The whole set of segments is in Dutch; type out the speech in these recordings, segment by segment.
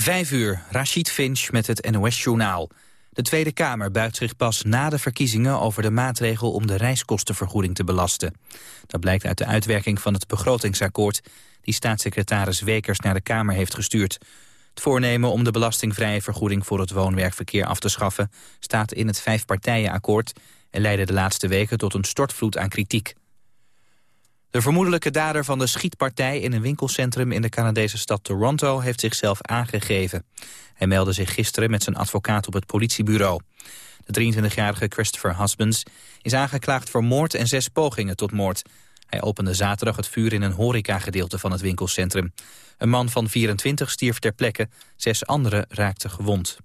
Vijf uur, Rashid Finch met het NOS-journaal. De Tweede Kamer buigt zich pas na de verkiezingen over de maatregel om de reiskostenvergoeding te belasten. Dat blijkt uit de uitwerking van het begrotingsakkoord die staatssecretaris Wekers naar de Kamer heeft gestuurd. Het voornemen om de belastingvrije vergoeding voor het woonwerkverkeer af te schaffen staat in het vijfpartijenakkoord en leidde de laatste weken tot een stortvloed aan kritiek. De vermoedelijke dader van de schietpartij in een winkelcentrum in de Canadese stad Toronto heeft zichzelf aangegeven. Hij meldde zich gisteren met zijn advocaat op het politiebureau. De 23-jarige Christopher Husbands is aangeklaagd voor moord en zes pogingen tot moord. Hij opende zaterdag het vuur in een horecagedeelte van het winkelcentrum. Een man van 24 stierf ter plekke, zes anderen raakten gewond.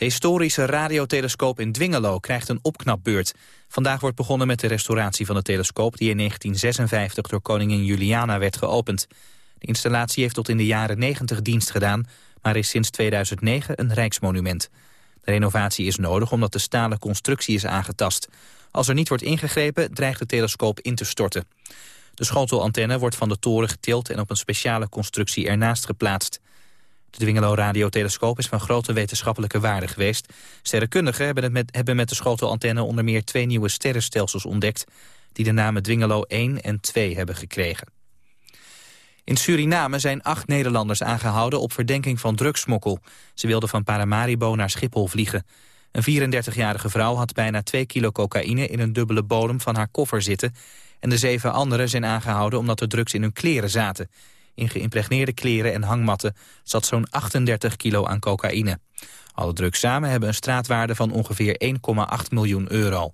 De historische radiotelescoop in Dwingelo krijgt een opknapbeurt. Vandaag wordt begonnen met de restauratie van de telescoop... die in 1956 door koningin Juliana werd geopend. De installatie heeft tot in de jaren 90 dienst gedaan... maar is sinds 2009 een rijksmonument. De renovatie is nodig omdat de stalen constructie is aangetast. Als er niet wordt ingegrepen, dreigt de telescoop in te storten. De schotelantenne wordt van de toren getild en op een speciale constructie ernaast geplaatst. De Dwingelo radiotelescoop is van grote wetenschappelijke waarde geweest. Sterrenkundigen hebben, het met, hebben met de schotelantenne onder meer twee nieuwe sterrenstelsels ontdekt... die de namen Dwingelo 1 en 2 hebben gekregen. In Suriname zijn acht Nederlanders aangehouden op verdenking van drugsmokkel. Ze wilden van Paramaribo naar Schiphol vliegen. Een 34-jarige vrouw had bijna 2 kilo cocaïne in een dubbele bodem van haar koffer zitten. En de zeven anderen zijn aangehouden omdat de drugs in hun kleren zaten. In geïmpregneerde kleren en hangmatten zat zo'n 38 kilo aan cocaïne. Alle drugs samen hebben een straatwaarde van ongeveer 1,8 miljoen euro.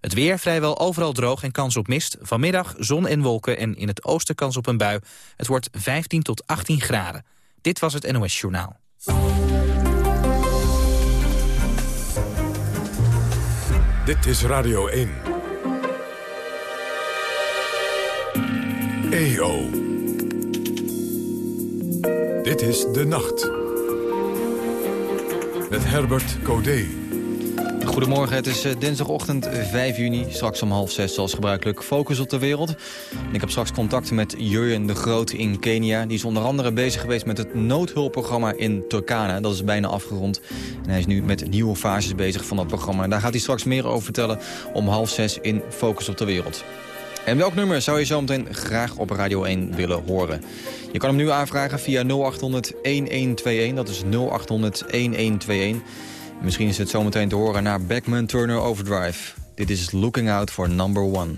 Het weer vrijwel overal droog en kans op mist. Vanmiddag zon en wolken en in het oosten kans op een bui. Het wordt 15 tot 18 graden. Dit was het NOS Journaal. Dit is Radio 1. EO. Dit is De Nacht. Met Herbert Codé. Goedemorgen, het is eh, dinsdagochtend 5 juni. Straks om half zes zoals gebruikelijk Focus op de Wereld. ik heb straks contact met Jurjen de Groot in Kenia. Die is onder andere bezig geweest met het noodhulpprogramma in Turkana. Dat is bijna afgerond. En hij is nu met nieuwe fases bezig van dat programma. Daar gaat hij straks meer over vertellen om half zes in Focus op de Wereld. En welk nummer zou je zometeen graag op Radio 1 willen horen? Je kan hem nu aanvragen via 0800-1121. Dat is 0800-1121. Misschien is het zometeen te horen naar Backman Turner Overdrive. Dit is Looking Out for Number One.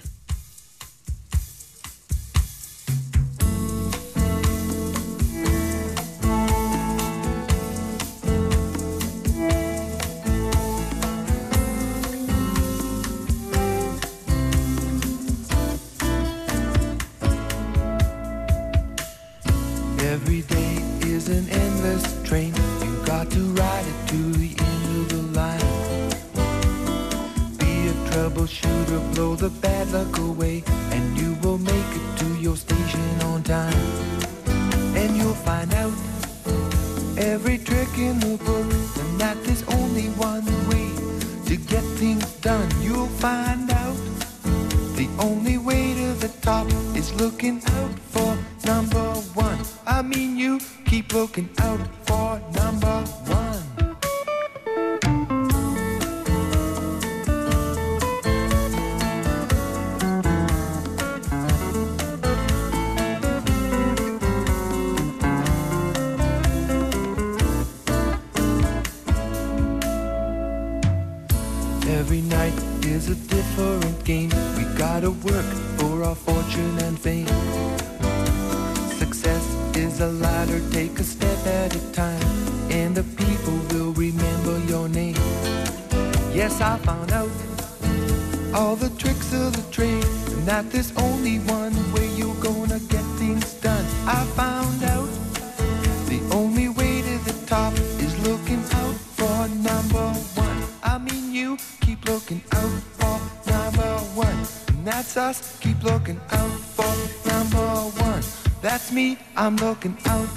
I mean you keep looking out for number one. Every night is a different game. We gotta work for our fortune and fame raise a ladder, take a step at a time, and the people will remember your name. Yes, I found out all the tricks of the trade, and that there's only one way you're gonna get things done. I found out. I'm looking out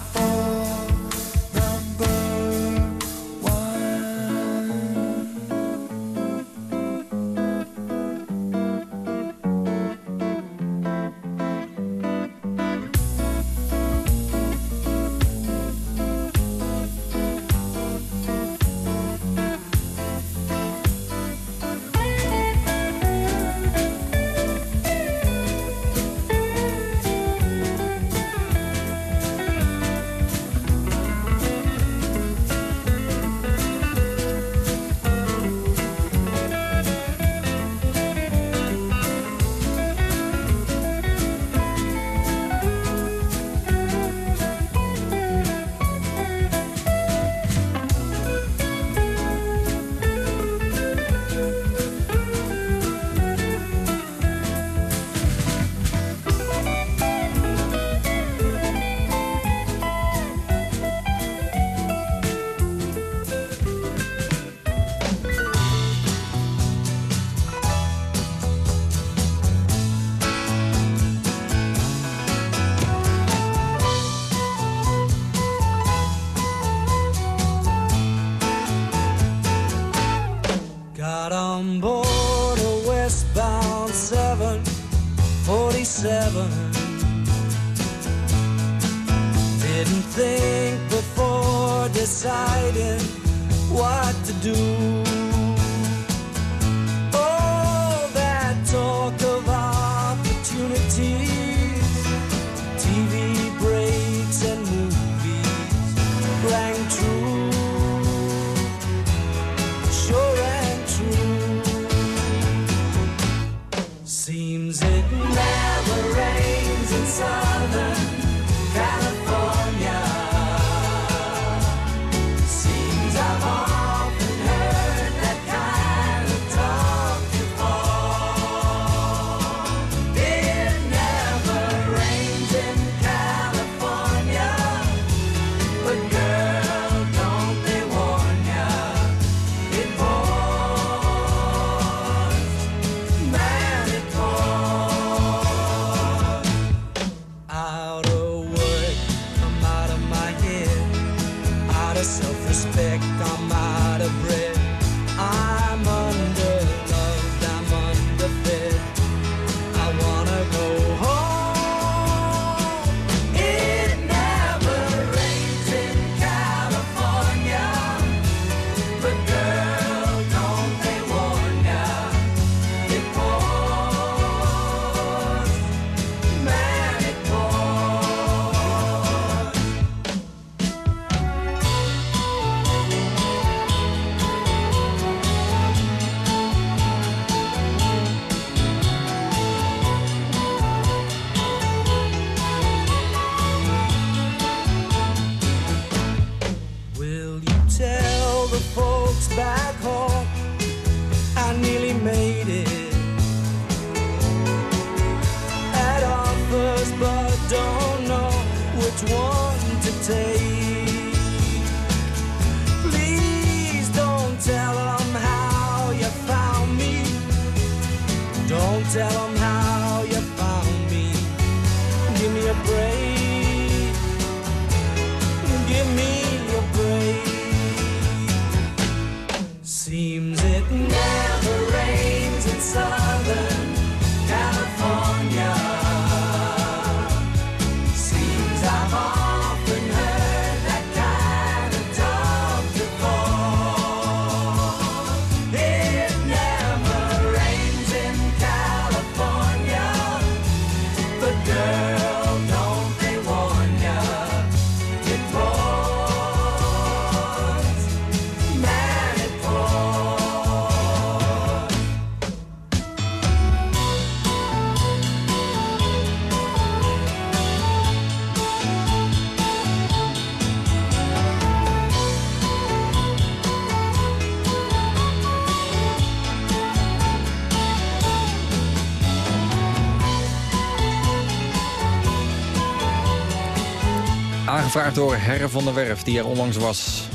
Aangevraagd door Herre van der Werf, die er onlangs was.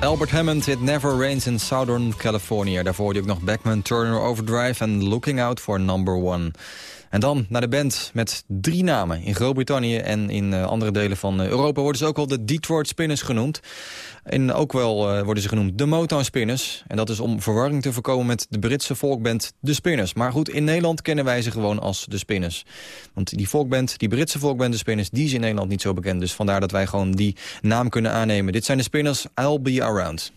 Albert Hammond, It Never Rains in Southern California. Daarvoor hoorde ook nog Beckman, Turner Overdrive en Looking Out for Number One. En dan naar de band met drie namen. In Groot-Brittannië en in uh, andere delen van uh, Europa worden ze ook al de Detroit Spinners genoemd. En ook wel uh, worden ze genoemd de Motown Spinners. En dat is om verwarring te voorkomen met de Britse volkband de Spinners. Maar goed, in Nederland kennen wij ze gewoon als de Spinners. Want die volkband, die Britse volkband de Spinners, die is in Nederland niet zo bekend. Dus vandaar dat wij gewoon die naam kunnen aannemen. Dit zijn de Spinners, I'll Be Around.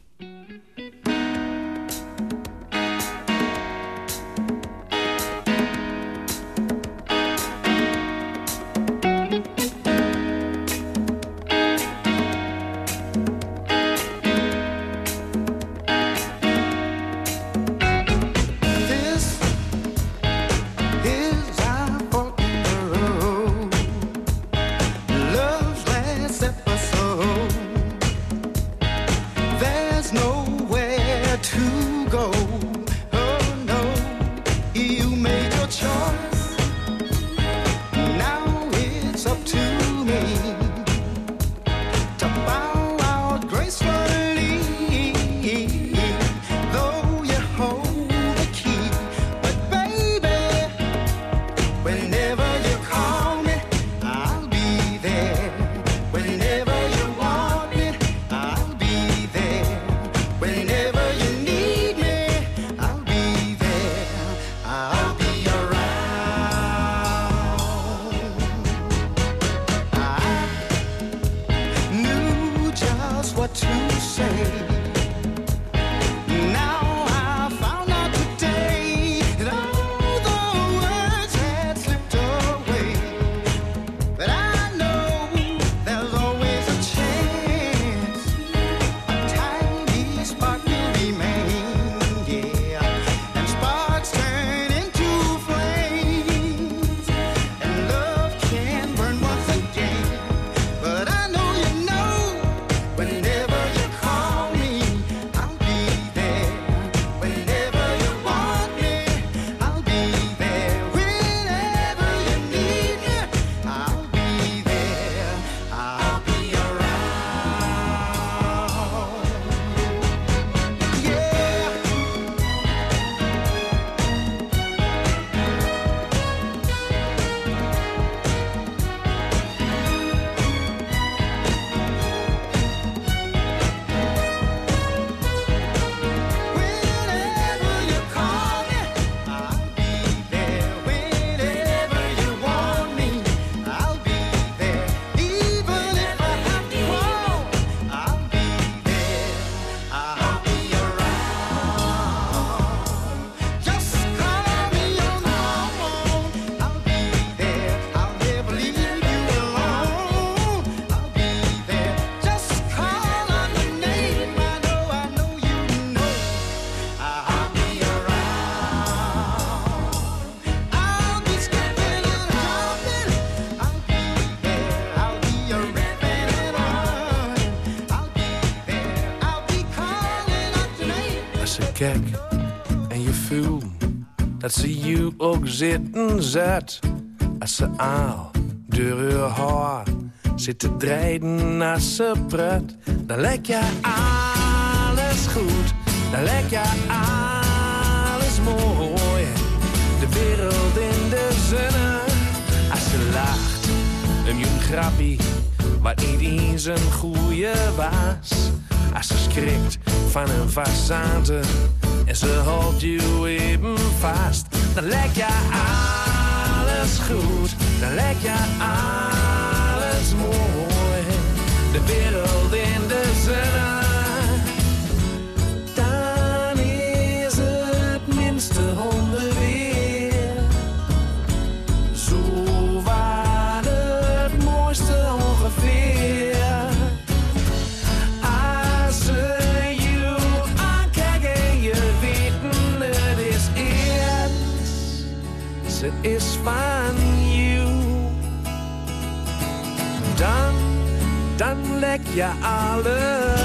What to say. Dat ze je ook zitten zet. Als ze aal door haar haar zit te draaien als ze pret. Dan lijkt je alles goed, dan lijkt je alles mooi. De wereld in de zonne, als ze lacht, een jong grappie, wat niet eens een goeie was. Als ze schrikt van een façade en ze houdt je even vast. Dan lijkt je alles goed, dan lijkt je alles mooi. De wereld in de zon. Je alles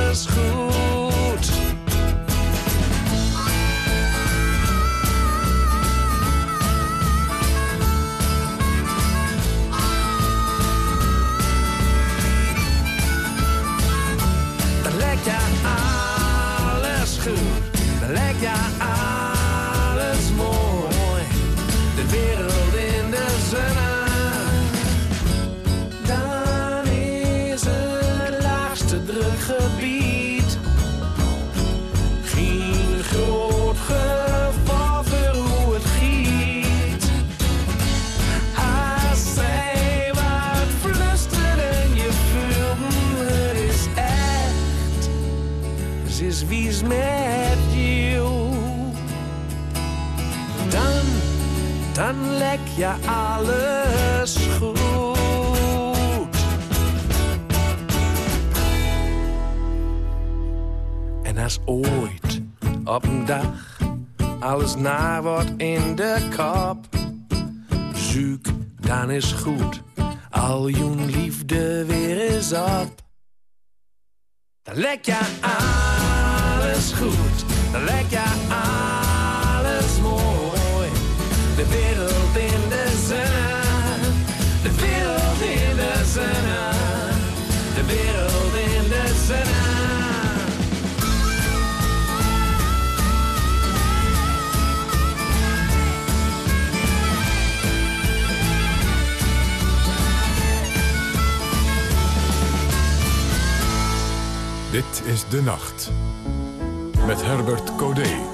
lek je alles goed. En als ooit op een dag alles naar wordt in de kop, zoek dan is goed. Al je liefde weer is op. Dan lek je alles goed, dan lek je. De wereld in de zon, de wereld in de zon, de wereld in de zon. Dit is De Nacht. Met Herbert Codé.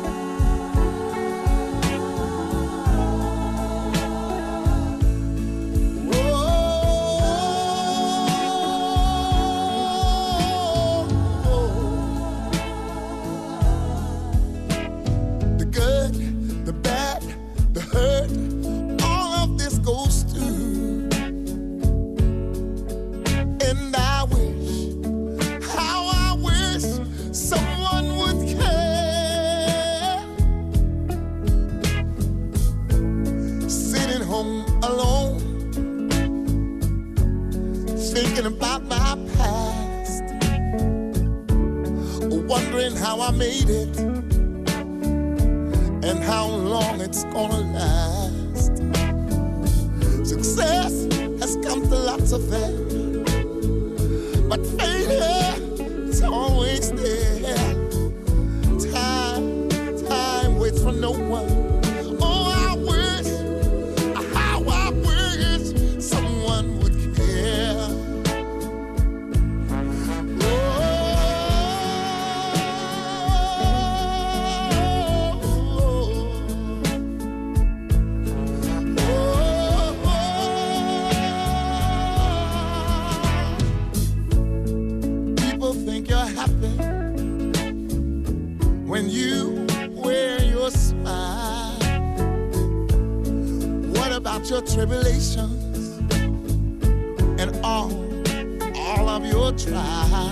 It's gonna last. Success has come to lots of them, but failure is always there. Your tribulations and all, all of your trials.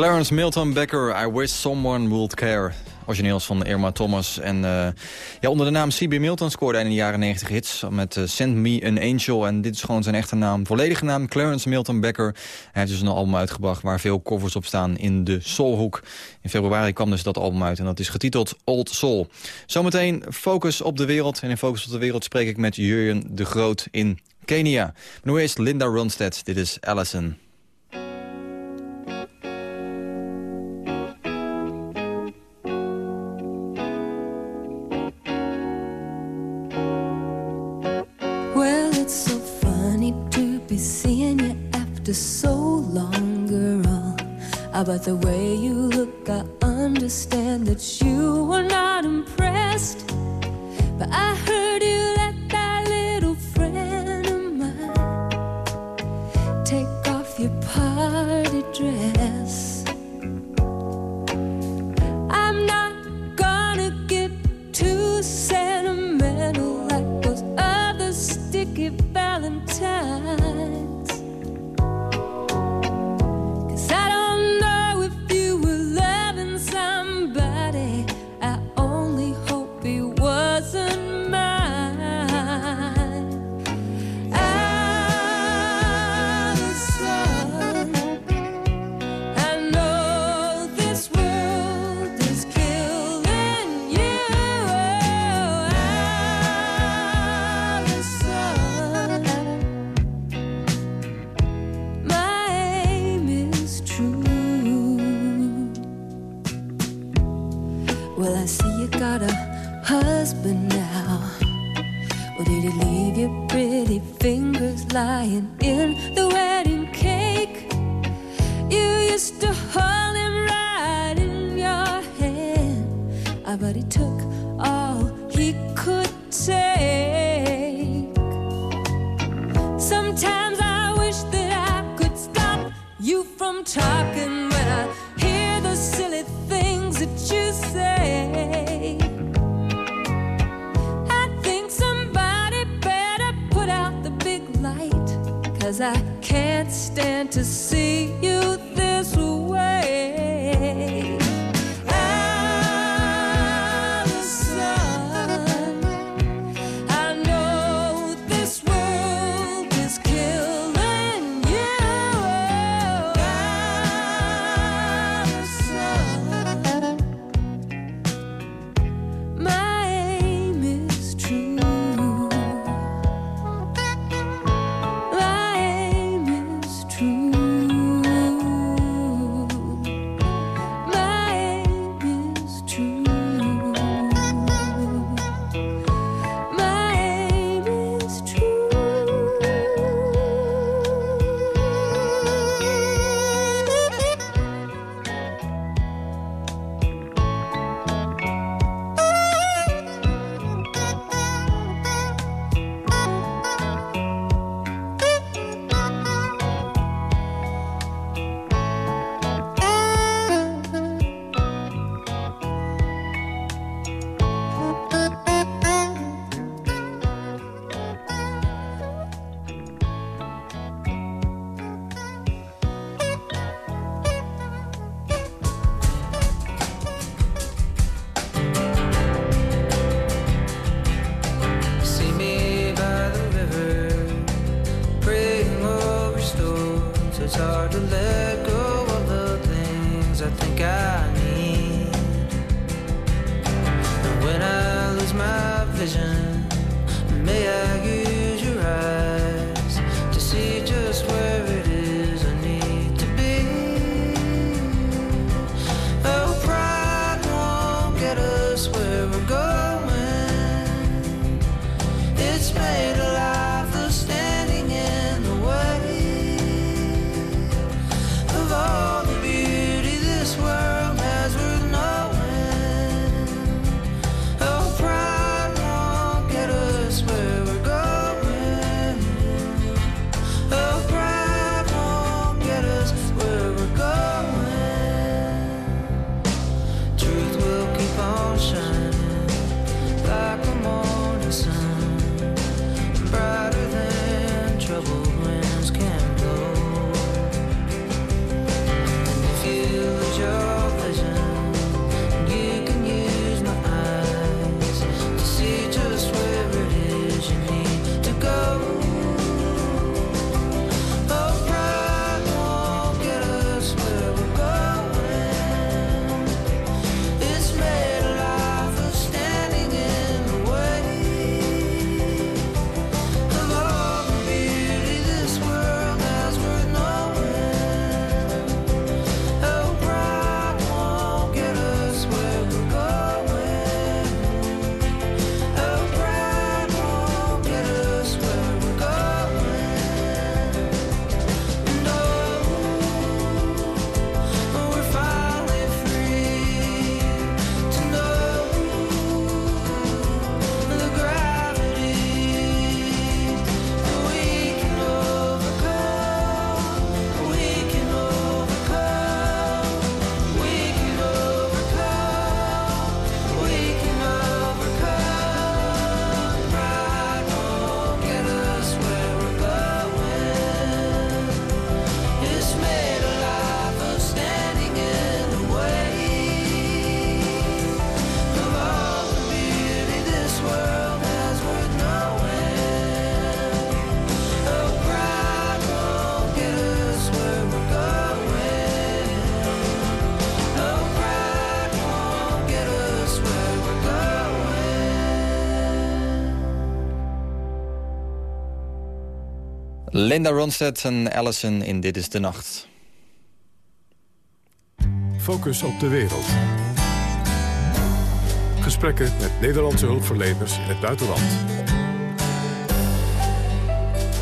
Clarence Milton Becker, I Wish Someone Would Care. Origineels van Irma Thomas. En uh, ja, onder de naam C.B. Milton scoorde hij in de jaren 90 hits met uh, Send Me an Angel. En dit is gewoon zijn echte naam. Volledige naam Clarence Milton Becker. Hij heeft dus een album uitgebracht waar veel covers op staan in de Soulhoek. In februari kwam dus dat album uit en dat is getiteld Old Soul. Zometeen Focus op de Wereld. En in Focus op de Wereld spreek ik met Jurjen de Groot in Kenia. Nu eerst Linda Ronstadt. Dit is Allison. About the way you look, I understand that you were not impressed. But I heard you Linda Ronstadt en Allison in Dit is de Nacht. Focus op de wereld. Gesprekken met Nederlandse hulpverleners in het buitenland.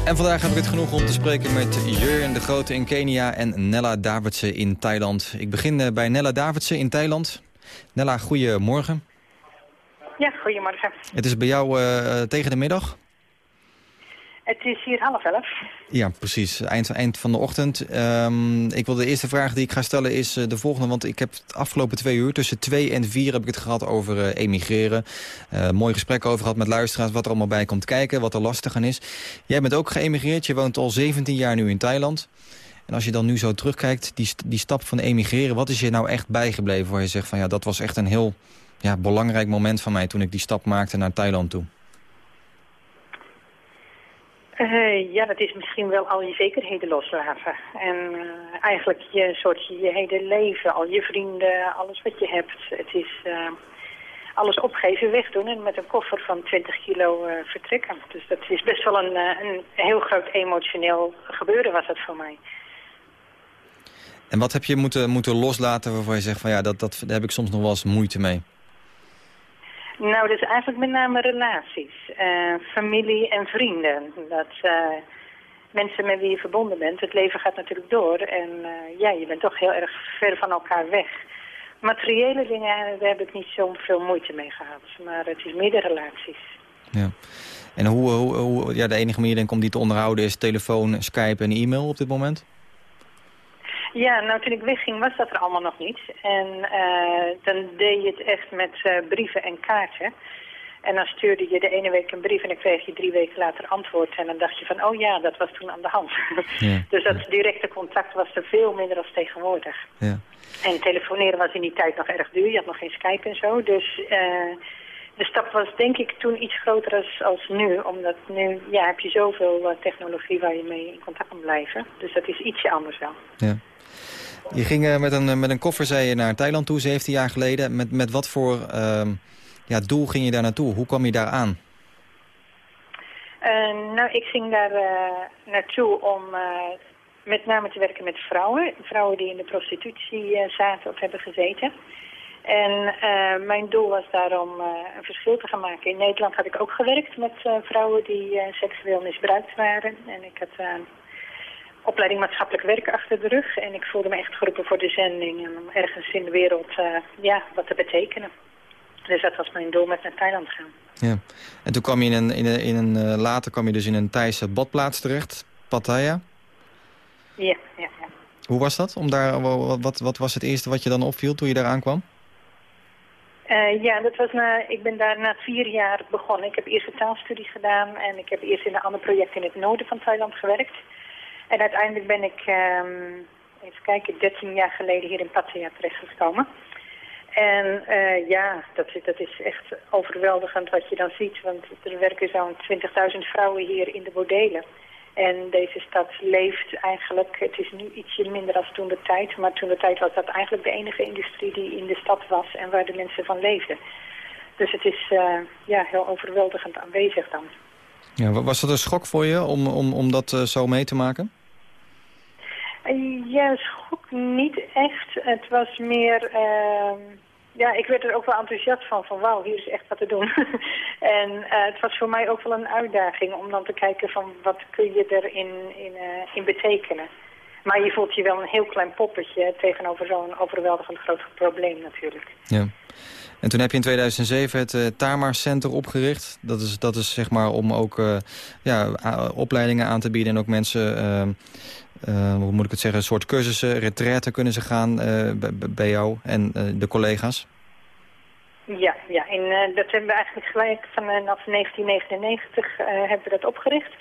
En vandaag heb ik het genoeg om te spreken met Jurjen de Grote in Kenia en Nella Davidsen in Thailand. Ik begin eh, bij Nella Davidsen in Thailand. Nella, goedemorgen. Ja, goedemorgen. Het is bij jou uh, tegen de middag? Het is hier half elf. Ja, precies. Eind, eind van de ochtend. Um, ik wil de eerste vraag die ik ga stellen is uh, de volgende. Want ik heb het afgelopen twee uur, tussen twee en vier... heb ik het gehad over uh, emigreren. Uh, mooi gesprek over gehad met luisteraars... wat er allemaal bij komt kijken, wat er lastig aan is. Jij bent ook geëmigreerd. Je woont al 17 jaar nu in Thailand. En als je dan nu zo terugkijkt, die, die stap van emigreren... wat is je nou echt bijgebleven waar je zegt van... ja, dat was echt een heel ja, belangrijk moment van mij... toen ik die stap maakte naar Thailand toe? Uh, ja, dat is misschien wel al je zekerheden loslaten. En uh, eigenlijk je soort je hele leven, al je vrienden, alles wat je hebt. Het is uh, alles opgeven, wegdoen en met een koffer van 20 kilo vertrekken. Dus dat is best wel een, een heel groot emotioneel gebeuren was dat voor mij. En wat heb je moeten, moeten loslaten waarvan je zegt van ja, dat, dat, daar heb ik soms nog wel eens moeite mee? Nou, is eigenlijk met name relaties. Uh, familie en vrienden. Dat uh, mensen met wie je verbonden bent. Het leven gaat natuurlijk door. En uh, ja, je bent toch heel erg ver van elkaar weg. Materiële dingen, daar heb ik niet zoveel moeite mee gehad. Maar het is meer de relaties. Ja. En hoe, hoe, hoe ja, de enige manier denk ik om die te onderhouden is telefoon, Skype en e-mail op dit moment? Ja, nou toen ik wegging was dat er allemaal nog niet. En uh, dan deed je het echt met uh, brieven en kaarten. En dan stuurde je de ene week een brief en dan kreeg je drie weken later antwoord. En dan dacht je van, oh ja, dat was toen aan de hand. Ja. dus dat directe contact was er veel minder als tegenwoordig. Ja. En telefoneren was in die tijd nog erg duur. Je had nog geen Skype en zo. Dus uh, de stap was denk ik toen iets groter als, als nu. Omdat nu ja, heb je zoveel technologie waar je mee in contact kan blijven. Dus dat is ietsje anders wel. Ja. Je ging uh, met, een, met een koffer zei je, naar Thailand toe, 17 jaar geleden. Met, met wat voor uh, ja, doel ging je daar naartoe? Hoe kwam je daar aan? Uh, nou, ik ging daar naartoe om met name te werken met vrouwen. Vrouwen die in de prostitutie zaten of hebben gezeten. En mijn doel was daarom een verschil te gaan maken. In Nederland had ik ook gewerkt met vrouwen die seksueel misbruikt waren. En ik had opleiding maatschappelijk werk achter de rug. En ik voelde me echt geroepen voor de zending. En om ergens in de wereld uh, ja, wat te betekenen. Dus dat was mijn doel met naar Thailand gaan. Ja. En toen kwam je in een, in een, in een uh, later kwam je dus in een Thaise badplaats terecht, Pattaya. Ja, ja, ja. Hoe was dat? Om daar, wat, wat was het eerste wat je dan opviel toen je daar aankwam? Uh, ja, dat was na, ik ben daar na vier jaar begonnen. Ik heb eerst een taalstudie gedaan en ik heb eerst in een ander project in het noorden van Thailand gewerkt. En uiteindelijk ben ik, um, even kijken, 13 jaar geleden hier in Pattaya terechtgekomen. En uh, ja, dat, dat is echt overweldigend wat je dan ziet. Want er werken zo'n 20.000 vrouwen hier in de bordelen. En deze stad leeft eigenlijk, het is nu ietsje minder dan toen de tijd. Maar toen de tijd was dat eigenlijk de enige industrie die in de stad was en waar de mensen van leefden. Dus het is uh, ja, heel overweldigend aanwezig dan. Ja, was dat een schok voor je om, om, om dat uh, zo mee te maken? Ja, schok niet echt. Het was meer... Uh, ja, ik werd er ook wel enthousiast van, van wauw, hier is echt wat te doen. en uh, het was voor mij ook wel een uitdaging om dan te kijken van wat kun je erin in, uh, in betekenen. Maar je voelt je wel een heel klein poppetje tegenover zo'n overweldigend groot probleem natuurlijk. Ja. En toen heb je in 2007 het uh, Tamar Center opgericht. Dat is, dat is zeg maar om ook ja, opleidingen aan te bieden en ook mensen uh, uh, hoe moet ik het zeggen, een soort cursussen, retraite kunnen ze gaan uh, bij jou en uh, de collega's? Ja, ja en, dat hebben we eigenlijk gelijk vanaf 1999 hebben we dat opgericht.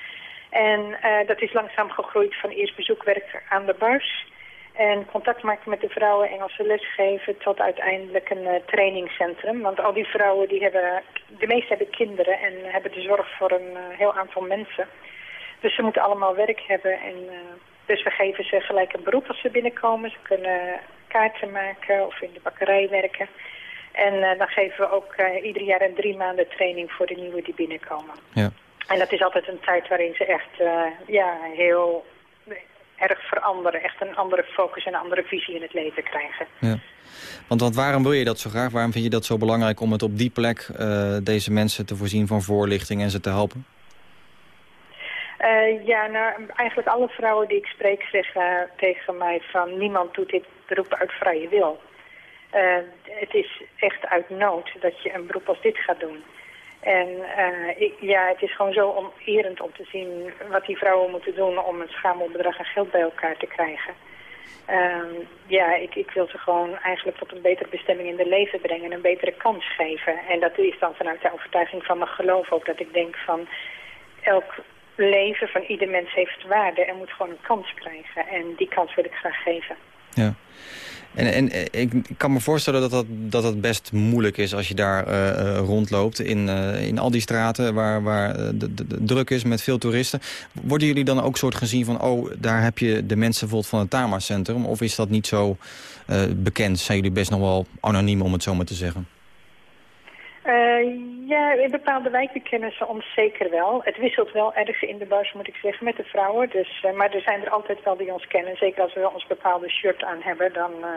En dat is langzaam gegroeid van eerst bezoekwerk aan de bars... en contact maken met de vrouwen, Engelse lesgeven... tot uiteindelijk een trainingscentrum. Want al die vrouwen, die hebben, de meeste hebben kinderen... en hebben de zorg voor een heel aantal mensen... Dus ze moeten allemaal werk hebben en dus we geven ze gelijk een beroep als ze binnenkomen. Ze kunnen kaarten maken of in de bakkerij werken. En uh, dan geven we ook uh, ieder jaar een drie maanden training voor de nieuwe die binnenkomen. Ja. En dat is altijd een tijd waarin ze echt uh, ja, heel erg veranderen. Echt een andere focus en een andere visie in het leven krijgen. Ja. Want, want waarom wil je dat zo graag? Waarom vind je dat zo belangrijk om het op die plek deze mensen te voorzien van voorlichting en ze te helpen? Eh, ja, nou, eigenlijk alle vrouwen die ik spreek zeggen tegen mij van niemand doet dit beroep uit vrije wil. Eh, het is echt uit nood dat je een beroep als dit gaat doen. En eh, ik, ja, het is gewoon zo onerend om te zien wat die vrouwen moeten doen om een schamel bedrag aan geld bij elkaar te krijgen. Ehm, ja, ik, ik wil ze gewoon eigenlijk tot een betere bestemming in de leven brengen en een betere kans geven. En dat is dan vanuit de overtuiging van mijn geloof ook dat ik denk van elk leven van ieder mens heeft waarde en moet gewoon een kans krijgen. En die kans wil ik graag geven. Ja. En, en eh, ik kan me voorstellen dat dat, dat dat best moeilijk is als je daar eh, eh, rondloopt. In, in al die straten waar, waar de, de- druk is met veel toeristen. Worden jullie dan ook soort gezien van... oh, daar heb je de mensen van het Tama Centrum? Of is dat niet zo bekend? Zijn jullie best nog wel anoniem om het zo maar te zeggen? Eh, ja, in bepaalde wijken kennen ze ons zeker wel. Het wisselt wel erg in de bars, moet ik zeggen, met de vrouwen. Dus, eh, maar er zijn er altijd wel die ons kennen. Zeker als we ons bepaalde shirt aan hebben, dan, eh,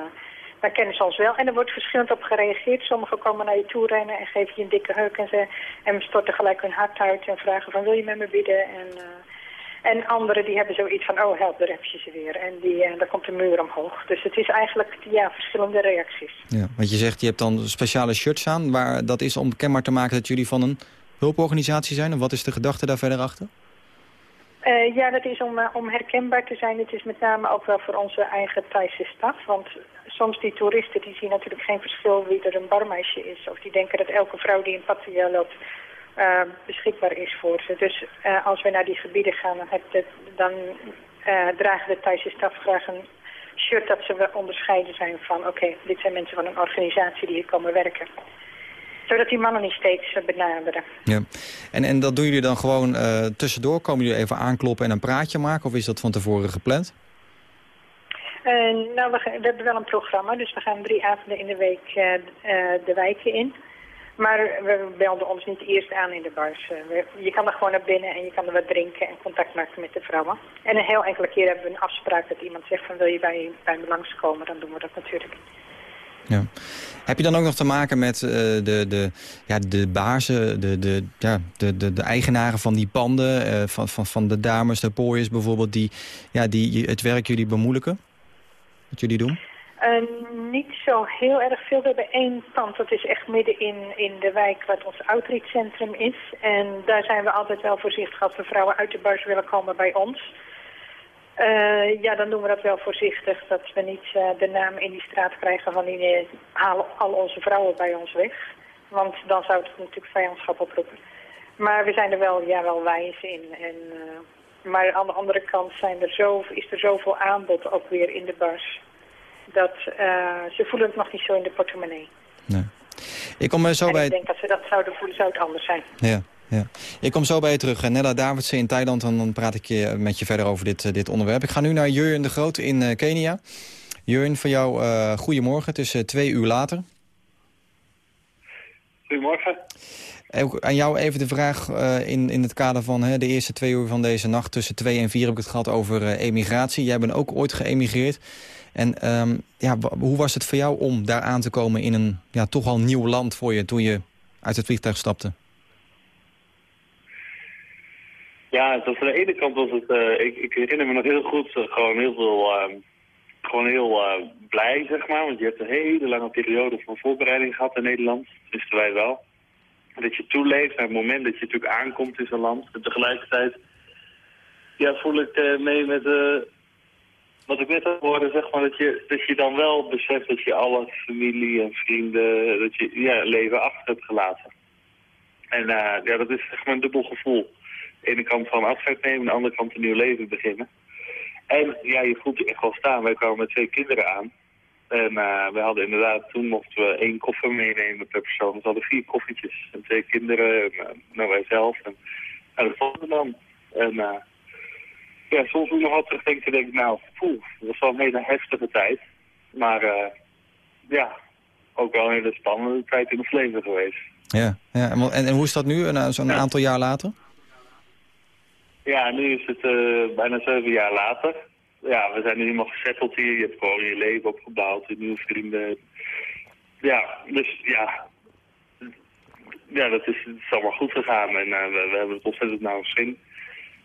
dan kennen ze ons wel. En er wordt verschillend op gereageerd. Sommigen komen naar je toe rennen en geven je een dikke heuk en, ze, en storten gelijk hun hart uit en vragen van wil je met me bidden? En, en anderen die hebben zoiets van, oh help, daar heb je ze weer. En die, eh, daar komt de muur omhoog. Dus het is eigenlijk ja, verschillende reacties. Ja, want je zegt, je hebt dan speciale shirts aan. Waar dat is om kenbaar te maken dat jullie van een hulporganisatie zijn. En wat is de gedachte daar verder achter? Eh, ja, dat is om, eh, om herkenbaar te zijn. Het is met name ook wel voor onze eigen Thaise staf. Want soms die toeristen die zien natuurlijk geen verschil wie er een barmeisje is. Of die denken dat elke vrouw die in Pattaya loopt eh, beschikbaar is voor ze. Dus eh, als we naar die gebieden gaan, dan, heb de- dan eh, dragen de Thaise staf graag een shirt dat ze onderscheiden zijn van... oké, dit zijn mensen van een organisatie die hier komen werken. Zodat die mannen niet steeds eh, benaderen. Ja. En, en dat doen jullie dan gewoon tussendoor? Komen jullie even aankloppen en een praatje maken? Of is dat van tevoren gepland? Nou, we, hebben wel een programma, dus we gaan drie avonden in de week de wijken in. Maar we belden ons niet eerst aan in de bars. Eh, je kan er gewoon naar binnen en je kan er wat drinken en contact maken met de vrouwen. En een heel enkele keer hebben we een afspraak dat iemand zegt van wil je bij, bij me langskomen, dan doen we dat natuurlijk. Ja. Heb je dan ook nog te maken met eh, de, de, ja, de bazen, de, de, ja, de, de, de eigenaren van die panden, eh, van, van, van de dames, de pooiers bijvoorbeeld, die, ja, die het werk jullie bemoeilijken? Wat jullie doen? Eh, niet zo heel erg veel. We hebben één pand, dat is echt midden in, in de wijk wat ons outreachcentrum is. En daar zijn we altijd wel voorzichtig als de vrouwen uit de bars willen komen bij ons. Eh, ja, dan doen we dat wel voorzichtig, dat we niet eh, de naam in die straat krijgen van die halen al onze vrouwen bij ons weg. Want dan zou het natuurlijk vijandschap oproepen. Maar we zijn er wel, ja, wel wijs in. En, maar aan de andere kant zijn er zo, is er zoveel aanbod ook weer in de bars dat eh, ze voelen het nog niet zo in de portemonnee. Nee. Ik kom eh, zo en bij... ik denk dat ze dat zouden voelen, zou het anders zijn. Ja, ja. Ik kom zo bij je terug. Eh, Nella Davidsen in Thailand en dan praat ik je, met je verder over dit, dit onderwerp. Ik ga nu naar Jurjen de Groot in eh, Kenia. Jurjen, voor jou uh, goedemorgen. Het is uh, twee uur later. Goedemorgen. Ook aan jou even de vraag uh, in, in het kader van hè, de eerste twee uur van deze nacht. Tussen twee en vier heb ik het gehad over uh, emigratie. Jij bent ook ooit geëmigreerd. En um, ja, hoe was het voor jou om daar aan te komen in een ja, toch al nieuw land voor je... toen je uit het vliegtuig stapte? Ja, dus aan de ene kant was het... Uh, ik, ik, herinner me nog heel goed, uh, gewoon heel veel... Uh, gewoon heel blij, zeg maar. Want je hebt een hele lange periode van voorbereiding gehad in Nederland. Wisten wij wel. Dat je toeleeft naar het moment dat je natuurlijk aankomt in zo'n land. En tegelijkertijd ja, voel ik mee met... wat ik net al hoorde, zeg maar, dat je, dat je dan wel beseft dat je alle familie en vrienden, dat je ja, leven achter hebt gelaten. En uh, ja, dat is zeg maar een dubbel gevoel. De ene kant van afscheid nemen, de andere kant een nieuw leven beginnen. En ja, je voelt je echt wel staan. Wij kwamen met twee kinderen aan. En uh, we hadden inderdaad, toen mochten we één koffer meenemen per persoon. Dus we hadden vier koffertjes en twee kinderen en uh, nou, wij zelf. En nou, dat vonden dan. En ja, soms moet ik nog terugdenken, denk ik, nou, poeh, dat was wel een hele heftige tijd. Maar uh, ja, ook wel een hele spannende tijd in ons leven geweest. Ja, ja. En, en hoe is dat nu, zo'n ja. aantal jaar later? Ja, nu is het uh, bijna zeven jaar later. Ja, we zijn nu helemaal gesetteld hier. Je hebt gewoon je leven opgebouwd, nieuwe vrienden. Ja, dus ja, ja, dat is, het is allemaal goed gegaan en uh, we, we, hebben het ontzettend naar ons zin.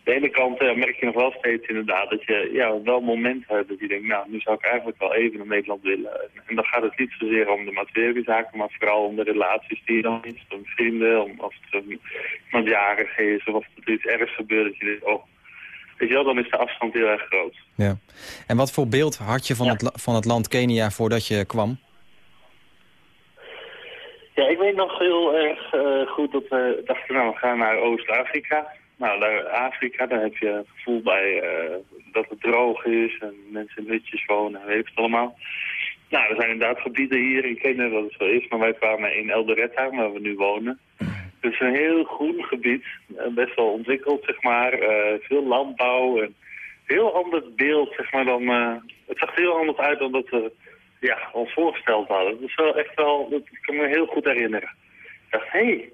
De ene kant eh, merk je nog wel steeds inderdaad dat je ja, wel momenten hebt dat je denkt, nou, nu zou ik eigenlijk wel even naar Nederland willen. En, dan gaat het niet zozeer om de materiële zaken, maar vooral om de relaties die je dan is, om vrienden, om als er iemand jarig is of als er iets ergs gebeurt, dat je denkt, oh, weet je wel, dan is de afstand heel erg groot. Ja. En wat voor beeld had je van, het, van het land Kenia voordat je kwam? Ja, ik weet nog heel erg eh, goed dat we dachten, nou, we gaan naar Oost-Afrika. Nou, naar Afrika, daar heb je het gevoel bij eh, dat het droog is en mensen in hutjes wonen en weet ik het allemaal. Nou, er zijn inderdaad gebieden hier in Kenia dat het zo is, maar wij kwamen in Eldoret waar we nu wonen. Dus een heel groen gebied, eh, best wel ontwikkeld, zeg maar. eh, veel landbouw en heel ander beeld, zeg maar, dan... het zag er heel anders uit dan dat we ja, ons voorgesteld hadden. Dat is wel echt wel, dat kan ik me heel goed herinneren. Ik dacht, hé, hey,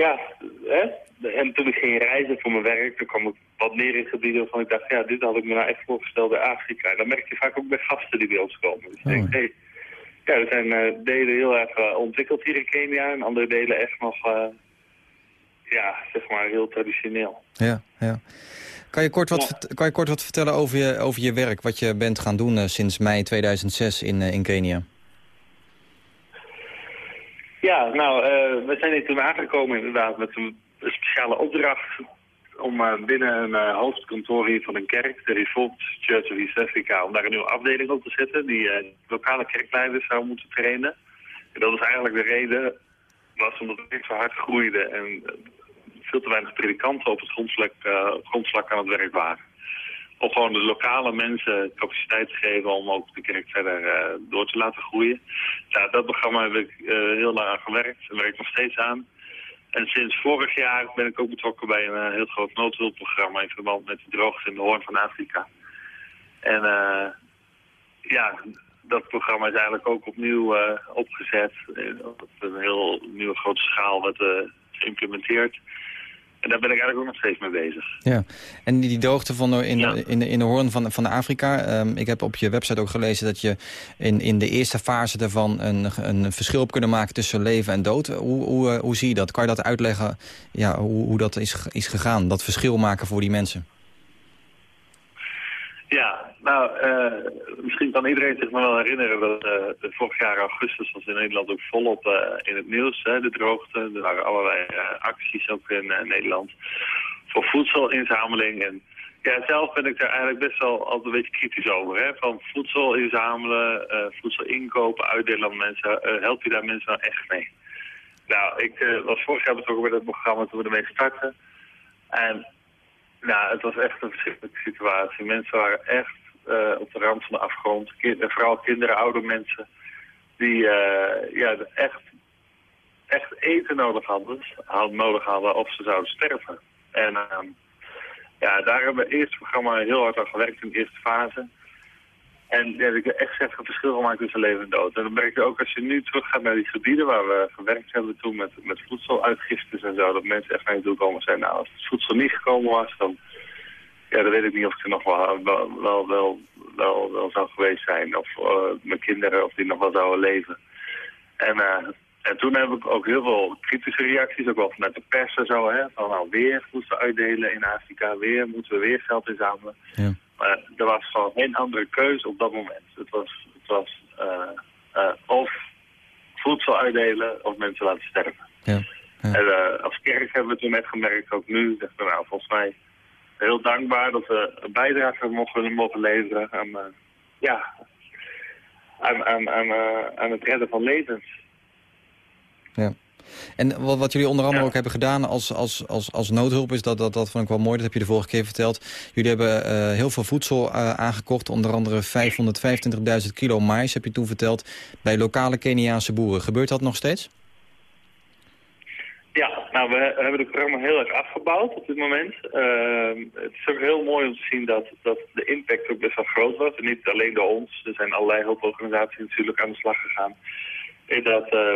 ja, hè? En toen ik ging reizen voor mijn werk, toen kwam ik wat meer in gebieden waarvan ik dacht, ja, dit had ik me nou echt voorgesteld bij Afrika. En dan merk je vaak ook bij gasten die bij ons komen. Dus ik denk, hé, hey, ja, er zijn eh, delen heel erg eh, ontwikkeld hier in Kenia en andere delen echt nog, eh, ja, zeg maar, heel traditioneel. Ja, ja. Kan je kort wat, kan je kort wat vertellen over je, over je werk, wat je bent gaan doen sinds mei 2006 in, in Kenia? Ja, nou, eh, we zijn hier toen aangekomen inderdaad met een, speciale opdracht om eh, binnen een eh, hoofdkantoor hier van een kerk, de Reformed Church of East Africa, om daar een nieuwe afdeling op te zetten die lokale kerkleiders zou moeten trainen. En dat is eigenlijk de reden, was omdat het zo hard groeide en veel te weinig predikanten op het grondslag, grondslag aan het werk waren. Om gewoon de lokale mensen capaciteit te geven om ook de kerk verder eh, door te laten groeien. Ja, dat programma heb ik eh, heel lang aan gewerkt en werk nog steeds aan. En sinds vorig jaar ben ik ook betrokken bij een eh, heel groot noodhulpprogramma in verband met de droogte in de Hoorn van Afrika. En ja, dat programma is eigenlijk ook opnieuw opgezet. op een heel nieuwe grote schaal werd geïmplementeerd. En daar ben ik eigenlijk ook nog steeds mee bezig. Ja, en die, droogte van in, de, in, de, in de hoorn van, van Afrika. ehm, ik heb op je website ook gelezen dat je in, in de eerste fase daarvan een, een verschil hebt kunnen maken tussen leven en dood. Hoe, hoe, eh, hoe zie je dat? Kan je dat uitleggen ja, hoe, hoe dat is, is gegaan? Dat verschil maken voor die mensen? Ja, nou, eh, misschien kan iedereen zich nog wel herinneren dat eh, vorig jaar augustus was in Nederland ook volop eh, in het nieuws, hè, de droogte. Er waren allerlei acties ook in Nederland voor voedselinzameling. En ja, zelf ben ik daar eigenlijk best wel altijd een beetje kritisch over. Hè? Van voedsel inzamelen, voedsel inkopen, uitdelen aan mensen. help je daar mensen nou echt mee? Nou, ik was vorig jaar betrokken bij dat programma toen we ermee startten. En nou, het was echt een verschrikkelijke situatie. Mensen waren echt op de rand van de afgrond. En vooral kinderen, oude mensen. Die eh, ja, echt, echt eten nodig hadden, nodig hadden of ze zouden sterven. En ehm, ja, daar hebben we het eerste programma heel hard aan gewerkt in de eerste fase. En ja, ik heb echt echt een verschil gemaakt tussen leven en dood. En dan merk je ook als je nu teruggaat naar die gebieden waar we gewerkt hebben toen met, met voedseluitgiftes en zo, dat mensen echt naar je toe komen en zeggen, nou als het voedsel niet gekomen was, dan, ja, dan weet ik niet of ik er nog wel, wel, wel, wel, wel, zou geweest zijn. Of eh, mijn kinderen, of die nog wel zouden leven. En, eh, en toen heb ik ook heel veel kritische reacties, ook wel vanuit de pers en zo, hè. Van nou, weer voedsel uitdelen in Afrika, weer moeten we weer geld inzamelen. Ja. Maar er was gewoon geen andere keuze op dat moment. Het was, het was eh, of voedsel uitdelen of mensen laten sterven. Ja. En eh, als kerk hebben we toen net gemerkt, ook nu, zeggen we nou, volgens mij heel dankbaar dat we een bijdrage mogen, mogen leveren aan, eh, ja, aan, aan, aan, eh, aan het redden van levens. Ja. En wat, wat jullie onder andere ook hebben gedaan als, als, als, als noodhulp is, dat, dat, dat vond ik wel mooi, dat heb je de vorige keer verteld. Jullie hebben eh, heel veel voedsel aangekocht, onder andere 525.000 kilo mais, heb je toen verteld, bij lokale Keniaanse boeren. Gebeurt dat nog steeds? Nou, we hebben het programma heel erg afgebouwd op dit moment. Ehm, het is ook heel mooi om te zien dat, dat de impact ook best wel groot was. En niet alleen door ons. Er zijn allerlei hulporganisaties natuurlijk aan de slag gegaan. Dat eh,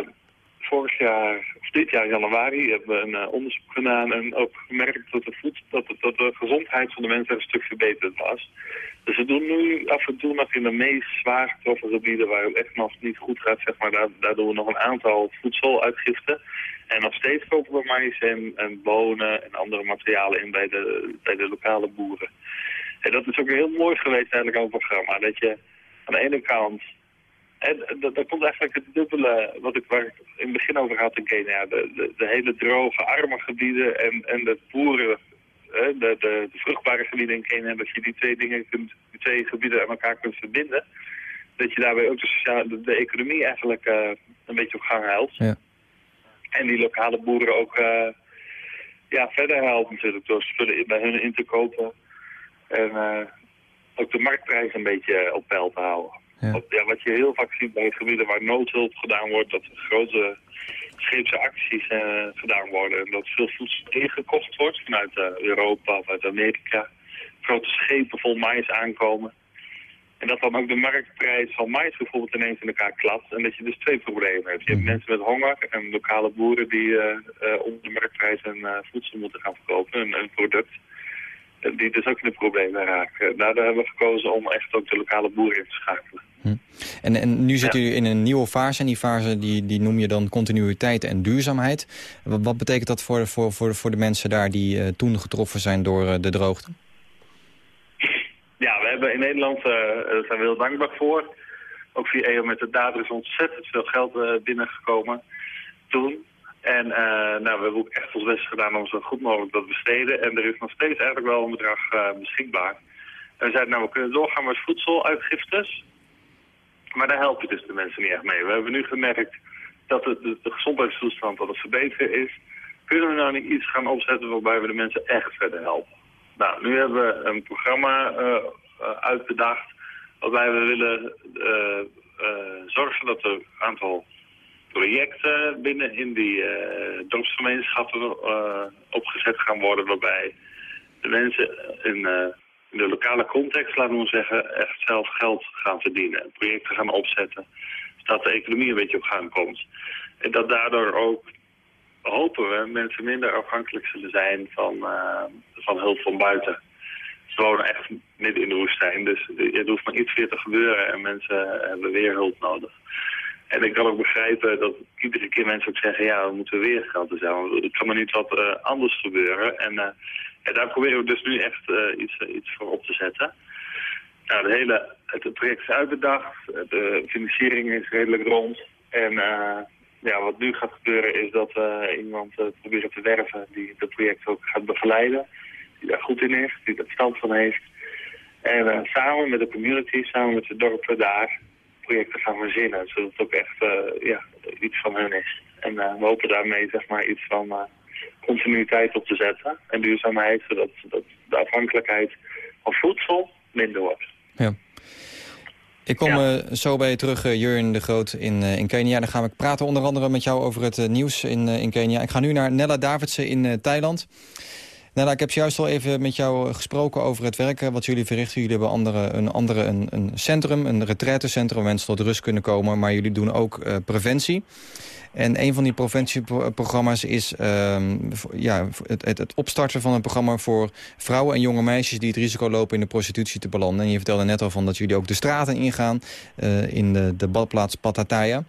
vorig jaar, of dit jaar januari, hebben we een eh, onderzoek gedaan en ook gemerkt dat de, dat, de, gezondheid van de mensen een stuk verbeterd was. Dus we doen nu af en toe nog in de meest zwaar getroffen gebieden waar het echt nog niet goed gaat, zeg maar, daar, daar doen we nog een aantal voedseluitgiften. En nog steeds kopen we mais en, en bonen en andere materialen in bij de, bij de lokale boeren. En dat is ook heel mooi geweest eigenlijk aan het programma. Dat je aan de ene kant... En dat, dat komt eigenlijk het dubbele, wat ik, waar ik in het begin over had in Kenia. De, de, de hele droge, arme gebieden en, en de boeren, hè, de, de, de vruchtbare gebieden in Kenia. Dat je die twee dingen kunt, die twee gebieden aan elkaar kunt verbinden. Dat je daarbij ook de, sociale, de, economie eigenlijk eh, een beetje op gang helpt. Ja. En die lokale boeren ook eh, ja, verder helpt natuurlijk door spullen bij hun in te kopen. En eh, ook de marktprijs een beetje op peil te houden. Ja. Wat je heel vaak ziet bij gebieden waar noodhulp gedaan wordt, dat er grote scheepse acties eh, gedaan worden. En dat veel voedsel ingekocht wordt vanuit eh, Europa of uit Amerika. Grote schepen vol mais aankomen. En dat dan ook de marktprijs van mais bijvoorbeeld ineens in elkaar klapt. En dat je dus twee problemen hebt. Je hebt mensen met honger en lokale boeren die eh om de marktprijs hun voedsel moeten gaan verkopen, een product. Die dus ook in de problemen raken. Daardoor hebben we gekozen om echt ook de lokale boeren in te schakelen. En, en nu Ja. jullie in een nieuwe fase. En die fase die, die noem je dan continuïteit en duurzaamheid. Wat, wat betekent dat voor, de- voor, voor, voor de mensen daar die eh, toen getroffen zijn door eh, de droogte? Ja, we hebben in Nederland, eh, daar zijn we heel dankbaar voor. Ook via EO met de data is ontzettend veel geld binnengekomen toen. En eh, nou, we hebben ook echt ons best gedaan om zo goed mogelijk dat te besteden. En er is nog steeds eigenlijk wel een bedrag eh, beschikbaar. En we zeiden, nou, we kunnen doorgaan met voedseluitgiftes. Maar daar help je dus de mensen niet echt mee. We hebben nu gemerkt dat de, de, gezondheidstoestand aan het verbeteren is. Kunnen we nou niet iets gaan opzetten waarbij we de mensen echt verder helpen? Nou, nu hebben we een programma eh, uitbedacht waarbij we willen zorgen dat een aantal projecten binnen in die eh, dorpsgemeenschappen eh, opgezet gaan worden waarbij de mensen in, eh, in de lokale context, laten we zeggen, echt zelf geld gaan verdienen. Projecten gaan opzetten, zodat de economie een beetje op gang komt. En dat daardoor ook, hopen we, mensen minder afhankelijk zullen zijn van, van hulp van buiten. Ze wonen echt midden in de woestijn, dus er hoeft maar iets weer te gebeuren en mensen hebben weer hulp nodig. En ik kan ook begrijpen dat iedere keer mensen ook zeggen, ja, we moeten weer geld te zijn. Het kan maar niet wat eh, anders gebeuren. En eh, ja, daar proberen we dus nu echt eh, iets, iets voor op te zetten. Nou, hele, het project is uitbedacht, de financiering is redelijk rond. En ja, wat nu gaat gebeuren is dat we iemand proberen te werven die het project ook gaat begeleiden. Die daar goed in is, die er stand van heeft. En samen met de community, samen met de dorpen daar, projecten gaan verzinnen. Zodat het ook echt eh, ja, iets van hun is. En eh, we hopen daarmee zeg maar iets van eh, continuïteit op te zetten. En duurzaamheid, zodat, zodat de afhankelijkheid van voedsel minder wordt. Ja. Ik kom zo bij je terug, uh, Jurjen de Groot in, uh, in Kenia. Dan gaan we praten onder andere met jou over het nieuws in, in Kenia. Ik ga nu naar Nella Davidsen in Thailand. Nella, ik heb juist al even met jou gesproken over het werk wat jullie verrichten. Jullie hebben andere, een, andere, een, een centrum, een retraitecentrum waar mensen tot rust kunnen komen. Maar jullie doen ook preventie. En een van die preventieprogramma's is uh, ja, het, het, het, opstarten van een programma voor vrouwen en jonge meisjes die het risico lopen in de prostitutie te belanden. En je vertelde net al van dat jullie ook de straten ingaan uh, in de, de badplaats Patataya.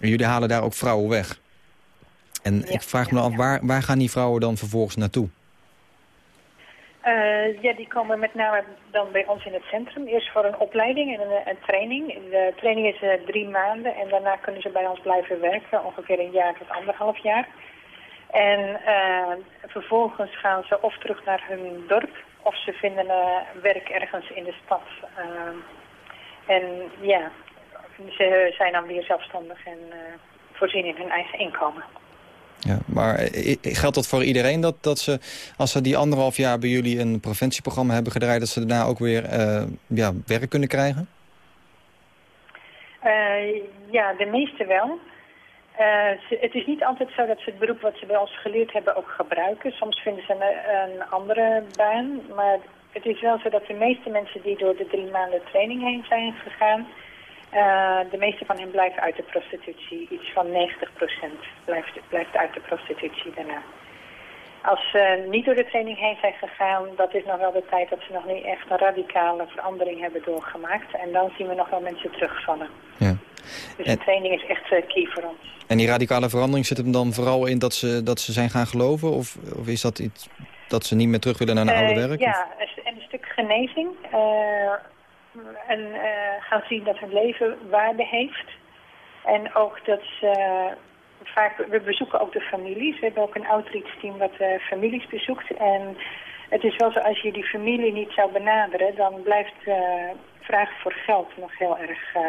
En jullie halen daar ook vrouwen weg. En ja, ik vraag me ja, af, waar, waar gaan die vrouwen dan vervolgens naartoe? Uh, ja, die komen met name dan bij ons in het centrum. Eerst voor een opleiding en een, training. De training is uh, drie maanden en daarna kunnen ze bij ons blijven werken. Ongeveer een jaar tot anderhalf jaar. En uh, vervolgens gaan ze of terug naar hun dorp of ze vinden werk ergens in de stad. en ja, ze zijn dan weer zelfstandig en voorzien in hun eigen inkomen. Ja, maar geldt dat voor iedereen dat, dat ze, als ze die anderhalf jaar bij jullie een preventieprogramma hebben gedraaid, dat ze daarna ook weer uh, ja, werk kunnen krijgen? Uh, ja, de meeste wel. Uh, ze, het is niet altijd zo dat ze het beroep wat ze bij ons geleerd hebben ook gebruiken. Soms vinden ze een, een andere baan, maar het is wel zo dat de meeste mensen die door de drie maanden training heen zijn gegaan, Eh, de meeste van hen blijven uit de prostitutie. Iets van 90% blijft, blijft uit de prostitutie daarna. Als ze niet door de training heen zijn gegaan, dat is nog wel de tijd dat ze nog niet echt een radicale verandering hebben doorgemaakt. En dan zien we nog wel mensen terugvallen. Ja. Dus En- de training is echt eh, key voor ons. En die radicale verandering zit hem dan vooral in dat ze, dat ze zijn gaan geloven? Of, of is dat iets dat ze niet meer terug willen naar hun oude Eh, werk? Ja, en een stuk genezing. En eh, gaan zien dat hun leven waarde heeft. En ook dat ze vaak, we bezoeken ook de families. We hebben ook een outreach-team wat eh, families bezoekt. En het is wel zo, als je die familie niet zou benaderen, dan blijft eh vraag voor geld nog heel erg eh,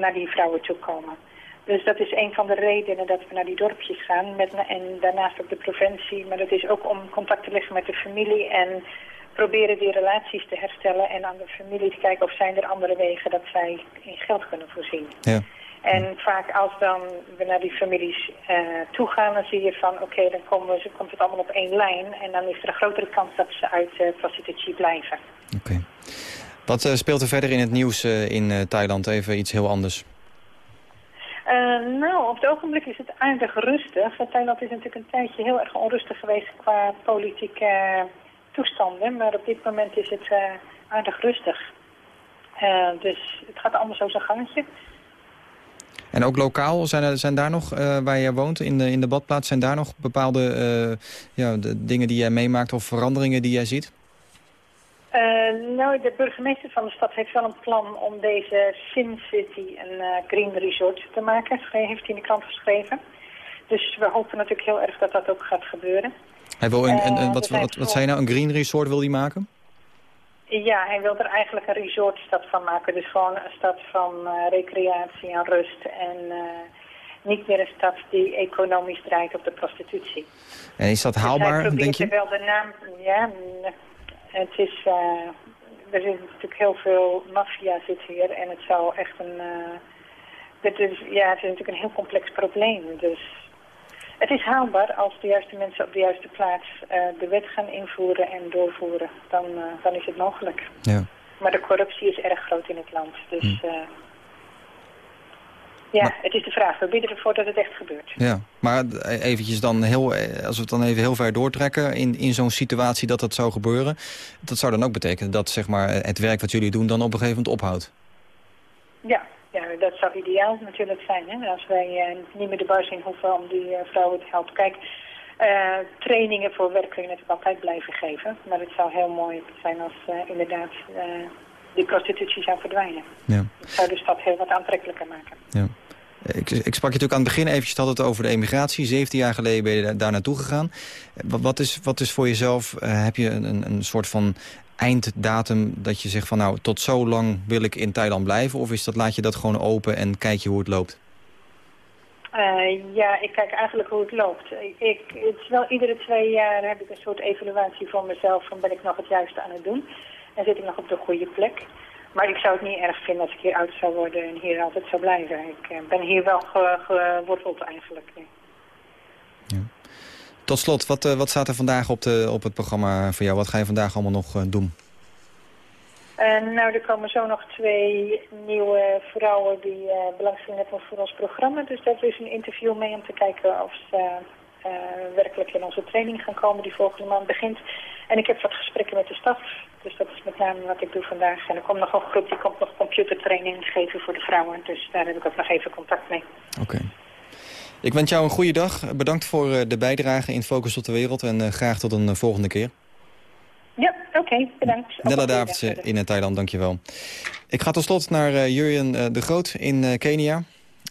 naar die vrouwen toe komen. Dus dat is een van de redenen dat we naar die dorpjes gaan. Met, en daarnaast ook de preventie. Maar dat is ook om contact te leggen met de familie en proberen die relaties te herstellen. En aan de familie te kijken of zijn er andere wegen dat zij in geld kunnen voorzien. Ja. En vaak als dan we naar die families eh toe gaan, dan zie je van oké, dan komen we, komt het allemaal op één lijn. En dan is er een grotere kans dat ze uit eh prostitutie blijven. Wat eh, speelt er verder in het nieuws in Thailand? Even iets heel anders. Nou, op het ogenblik is het aardig rustig. Want Thailand is natuurlijk een tijdje heel erg onrustig geweest qua politieke toestanden. Maar op dit moment is het eh, aardig rustig. Eh, dus het gaat allemaal zo zijn gangetje. En ook lokaal, zijn, er, zijn daar nog, eh, waar jij woont, in de, in de badplaats... zijn daar nog bepaalde ja, de dingen die jij meemaakt of veranderingen die jij ziet? Eh, nou, de burgemeester van de stad heeft wel een plan om deze Sin City een green resort te maken. Heeft hij in de krant geschreven. Dus we hopen natuurlijk heel erg dat dat ook gaat gebeuren. Hij wil een, een, Eh, een- er wat, wat, wat zei je nou, een green resort wil hij maken? Ja, hij wil er eigenlijk een resortstad van maken. Dus gewoon een stad van eh, recreatie en rust. En eh, niet meer een stad die economisch draait op de prostitutie. En is dat Dus haalbaar, denk je? wel de naam... Ja, mm, het is... er zit natuurlijk heel veel maffia zit hier. En het zou echt een... eh, het is, ja, het is natuurlijk een heel complex probleem. Dus het is haalbaar als de juiste mensen op de juiste plaats eh, de wet gaan invoeren en doorvoeren. Dan, eh, dan is het mogelijk. Ja. Maar de corruptie is erg groot in het land. Dus eh, ja, het is de vraag. We bidden ervoor dat het echt gebeurt. Ja, maar eventjes dan heel, als we het dan even heel ver doortrekken... in, in zo'n situatie dat dat zou gebeuren... dat zou dan ook betekenen dat zeg maar, het werk wat jullie doen... dan op een gegeven moment ophoudt. Ja, ja dat zou ideaal natuurlijk zijn. Hè? Als wij eh, niet meer de buis in hoeven om die eh, vrouwen te helpen. Kijk, eh, trainingen voor werk kun je natuurlijk altijd blijven geven. Maar het zou heel mooi zijn als inderdaad eh, die prostitutie zou verdwijnen. Ja. Het zou de stad heel wat aantrekkelijker maken. Ja. Ik, ik sprak je natuurlijk aan het begin eventjes had het over de emigratie. 17 jaar geleden ben je daar, daar naartoe gegaan. Wat, wat, is, wat is voor jezelf, heb je een, een soort van einddatum dat je zegt van nou tot zo lang wil ik in Thailand blijven? Of is dat, laat je dat gewoon open en kijk je hoe het loopt? Eh, ja, ik kijk eigenlijk hoe het loopt. Ik, het is wel iedere twee jaar heb ik een soort evaluatie voor mezelf van ben ik nog het juiste aan het doen. En zit ik nog op de goede plek. Maar ik zou het niet erg vinden als ik hier oud zou worden en hier altijd zou blijven. Ik eh, ben hier wel ge- geworteld eigenlijk. nu. Tot slot, wat, eh, wat staat er vandaag op, de, op het programma voor jou? Wat ga je vandaag allemaal nog eh, doen? En nou, er komen zo nog twee nieuwe vrouwen die eh belangstelling hebben voor ons programma. Dus daar is een interview mee om te kijken of ze eh, werkelijk in onze training gaan komen die volgende maand begint. En ik heb wat gesprekken met de staf. Dus dat is met name wat ik doe vandaag. En er komt nog een groep die komt nog computertraining geven voor de vrouwen. Dus daar heb ik ook nog even contact mee. Oké. Ik wens jou een goede dag. Bedankt voor eh, de bijdrage in Focus op de Wereld. En eh, graag tot een eh, volgende keer. Ja, oké, bedankt. Nella Davidsen in Thailand, dankjewel. Ik ga tot slot naar eh Jurjen de Groot in Kenia.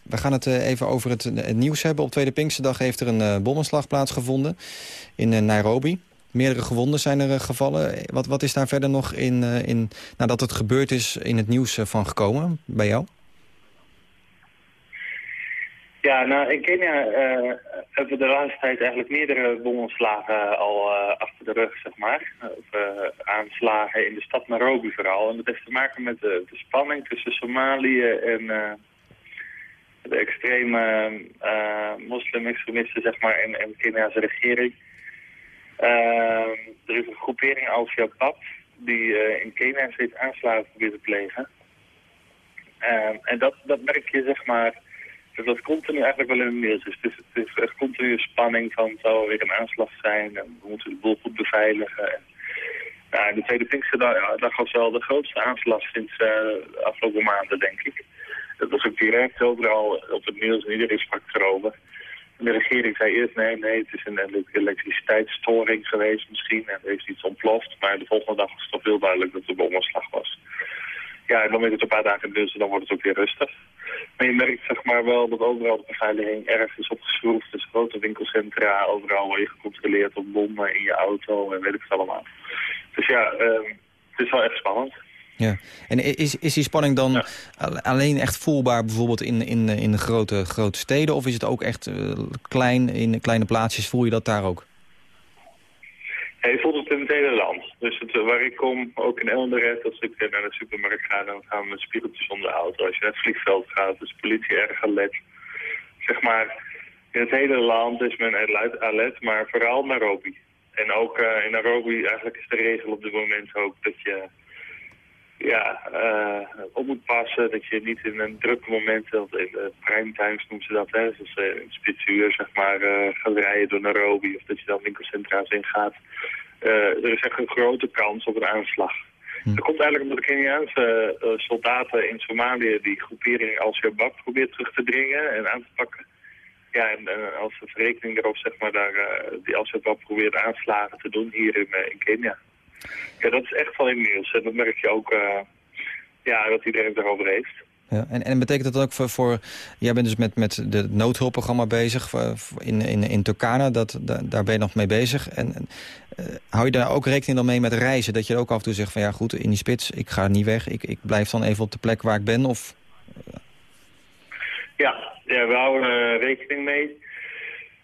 We gaan het even over het, het nieuws hebben. Op Tweede Pinksterdag heeft er een bommenslag plaatsgevonden in Nairobi. Meerdere gewonden zijn er gevallen. Wat, wat is daar verder nog in, in, nadat het gebeurd is, in het nieuws van gekomen bij jou? Ja, nou in Kenia eh, hebben we de laatste tijd eigenlijk meerdere bomonslagen al eh, achter de rug, zeg maar. Of, eh, aanslagen in de stad Nairobi vooral. En dat heeft te maken met de, spanning tussen Somalië en eh, de extreme eh moslim-extremisten, zeg maar, en, en Kenia's regering. Eh, er is een groepering Al-Shabaab die eh, in Kenia steeds aanslagen probeert te plegen. Ehm, en dat, dat merk je, zeg maar, dat dat continu eigenlijk wel in het nieuws is. Het is, het is echt continu spanning van, zou er weer een aanslag zijn? En we moeten de boel goed beveiligen. En, nou, de tweede Pinksterdag ja, dag was wel de grootste aanslag sinds eh, de afgelopen maanden, denk ik. Dat was ook direct overal op het nieuws en iedereen sprak erover. En de regering zei eerst, nee, nee, het is een elektriciteitsstoring geweest misschien. En er is iets ontploft. Maar de volgende dag was het toch heel duidelijk dat het een bomaanslag was. Ja, dan is het een paar dagen dus, dan wordt het ook weer rustig. Maar je merkt zeg maar wel dat overal de beveiliging erg is opgeschroefd. Dus grote winkelcentra, overal word je gecontroleerd op bommen in je auto en weet ik het allemaal. Dus ja, ehm, het is wel echt spannend. Ja. En is, is die spanning dan al- alleen echt voelbaar bijvoorbeeld in, in, in grote, grote steden? Of is het ook echt eh, klein, in kleine plaatsjes? Voel je dat daar ook? Ja, je voelt het in het hele land. Dus het, eh, waar ik kom, ook in Elderet, als ik eh, naar de supermarkt ga, dan gaan we met spiegeltjes om de auto. Als je naar het vliegveld gaat, is de politie erg alert. Zeg maar, in het hele land is men alert, maar vooral Nairobi. En ook eh, in Nairobi, eigenlijk is de regel op dit moment ook dat je ja, op moet passen. Dat je niet in een drukke moment, in de primetimes noemen ze dat, hè, dus eh, in spitsuur zeg maar, gaat rijden door Nairobi of dat je dan winkelcentra's ingaat. Eh, er is echt een grote kans op een aanslag. Dat komt eigenlijk omdat de Keniaanse eh, soldaten in Somalië die groepering Al-Shabaab probeert terug te dringen en aan te pakken. Ja, en, en als verrekening erop, zeg maar, daar, eh, die Al-Shabaab probeert aanslagen te doen hier in, eh, in Kenia. Ja, dat is echt wel in het nieuws. En dat merk je ook, eh, ja, dat iedereen het erover heeft. Ja. En, en betekent dat ook voor, voor... Jij bent dus met, met de noodhulpprogramma bezig voor- in, in, in Turkana. Dat, da- daar ben je nog mee bezig. En, en, eh, hou je daar ook rekening dan mee met reizen? Dat je ook af en toe zegt van ja goed, in die spits, ik ga niet weg. Ik, ik blijf dan even op de plek waar ik ben. Of Ja, ja we houden er rekening mee.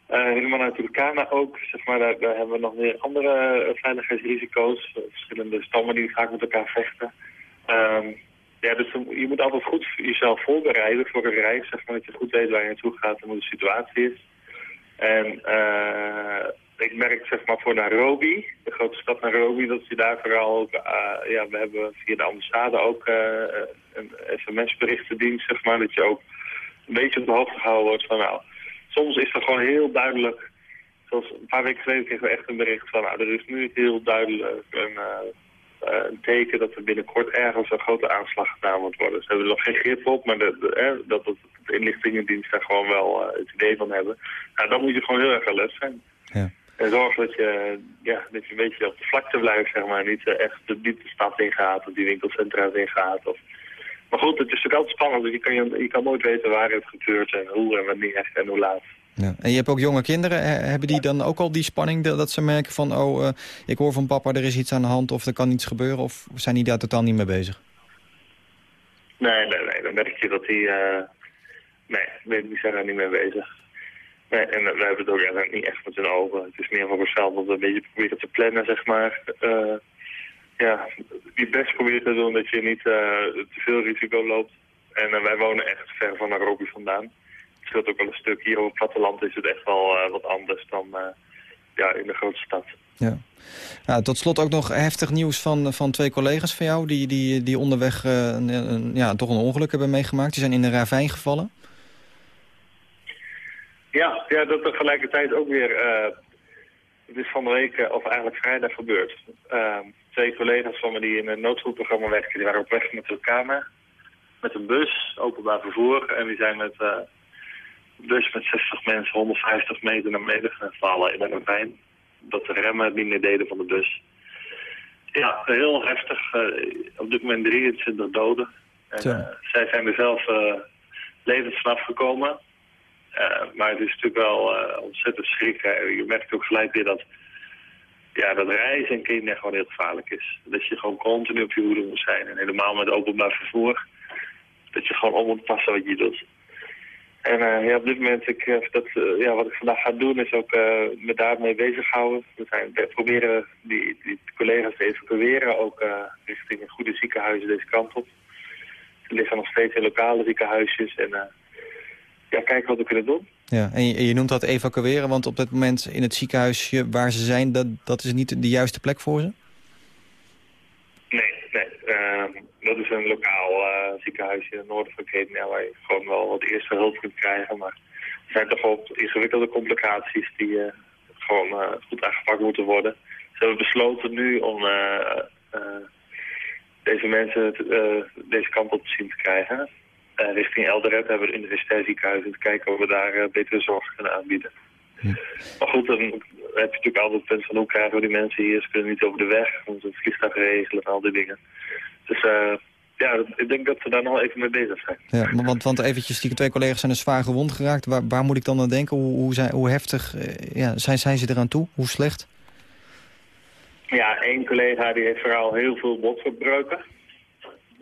Eh, helemaal naar Turkana ook, zeg maar, daar, daar hebben we nog weer andere eh, veiligheidsrisico's. Eh, verschillende stammen die vaak met elkaar vechten. Ehm, ja, dus je moet altijd goed jezelf voorbereiden voor een reis, zeg maar, dat je goed weet waar je naartoe gaat en hoe de situatie is. En eh, ik merk, zeg maar, voor Nairobi, de grote stad Nairobi, dat je daar vooral ook, eh, ja, we hebben via de ambassade ook eh, een sms-berichtendienst, zeg maar, dat je ook een beetje op de hoogte gehouden wordt van, nou, soms is er gewoon heel duidelijk, zoals een paar weken geleden kregen we echt een bericht van, nou, er is nu heel duidelijk een, een teken dat er binnenkort ergens een grote aanslag gedaan moet worden. Ze hebben er nog geen grip op, maar de, de, eh, dat het, de inlichtingendienst daar gewoon wel eh, het idee van hebben. Nou, dan moet je gewoon heel erg alert zijn. Ja. En zorg dat je, ja, dat je een beetje op de vlakte blijft, zeg maar. Niet eh, echt de, niet de stad ingaat of die winkelcentra's ingaat. Of... Maar goed, het is natuurlijk altijd spannend. want Je kan, je, je kan nooit weten waar het gebeurt en hoe en wanneer en hoe laat. Ja. En je hebt ook jonge kinderen. He- Hebben die dan ook al die spanning dat ze merken van... oh, eh, ik hoor van papa, er is iets aan de hand of er kan iets gebeuren? Of zijn die daar totaal niet mee bezig? Nee, nee, nee. Dan merk je dat die... eh, nee, die zijn daar niet mee bezig. Nee, en we hebben het ook eigenlijk niet echt met hun ogen. Het is meer voor onszelf dat we een beetje proberen te plannen, zeg maar. Eh, ja, je best proberen te doen dat je niet eh, te veel risico loopt. En eh, wij wonen echt ver van Nairobi vandaan. Het scheelt ook wel een stuk. Hier op het platteland is het echt wel eh, wat anders dan ja, in de grote stad. Ja. Nou, tot slot ook nog heftig nieuws van, van twee collega's van jou... die, die, die onderweg een, een- ja, toch een ongeluk hebben meegemaakt. Die zijn in een ravijn gevallen. Ja, ja, dat tegelijkertijd ook weer... het is van de week, of eigenlijk vrijdag gebeurd. Twee collega's van me die in een noodhulpprogramma werken, die waren op weg met elkaar met een bus, openbaar vervoer. En die zijn met een bus met 60 mensen 150 meter naar beneden gevallen in een ravijn. Dat de remmen niet meer deden van de bus. Ja, heel heftig. Eh, op dit moment 23 doden. En, eh, zij zijn er zelf levend vanaf gekomen. Maar het is natuurlijk wel ontzettend schrik. hè. Je merkt ook gelijk weer dat, ja, dat reizen in Kenia gewoon heel gevaarlijk is. Dat je gewoon continu op je hoede moet zijn. En helemaal met openbaar vervoer. Dat je gewoon om moet passen wat je doet. En eh, ja, op dit moment, ik, eh, dat, eh, ja, wat ik vandaag ga doen, is ook eh, me daarmee bezighouden. We, zijn, we proberen die, die collega's te evacueren, ook richting goede ziekenhuizen deze kant op. Ze liggen nog steeds in lokale ziekenhuisjes en ja, kijken wat we kunnen doen. Ja. En je, noemt dat evacueren, want op dat moment in het ziekenhuisje waar ze zijn... dat, dat is niet de juiste plek voor ze? Nee, Nee, ehm, dat is een lokaal eh, ziekenhuis in het noorden van Kenia waar je gewoon wel wat eerste hulp kunt krijgen. Maar er zijn toch wel ingewikkelde complicaties die eh, gewoon eh, goed aangepakt moeten worden. Ze hebben besloten nu om deze mensen deze kant op te zien te krijgen. Eh, richting Elderet hebben we het universitair ziekenhuis om te kijken of we daar eh, betere zorg kunnen aanbieden. Maar goed, dan heb je natuurlijk altijd het punt van hoe krijgen we die mensen hier. Ze kunnen niet over de weg, we moeten het vliegtuig regelen en al die dingen. Dus eh, ja, ik denk dat we daar nog even mee bezig zijn. Ja, maar want, want eventjes, die twee collega's zijn dus zwaar gewond geraakt. Waar, waar moet ik dan aan denken? Hoe, hoe, zijn, hoe heftig ja, zijn, zijn ze eraan toe? Hoe slecht? Ja, één collega die heeft vooral heel veel botverbreuken.